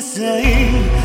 say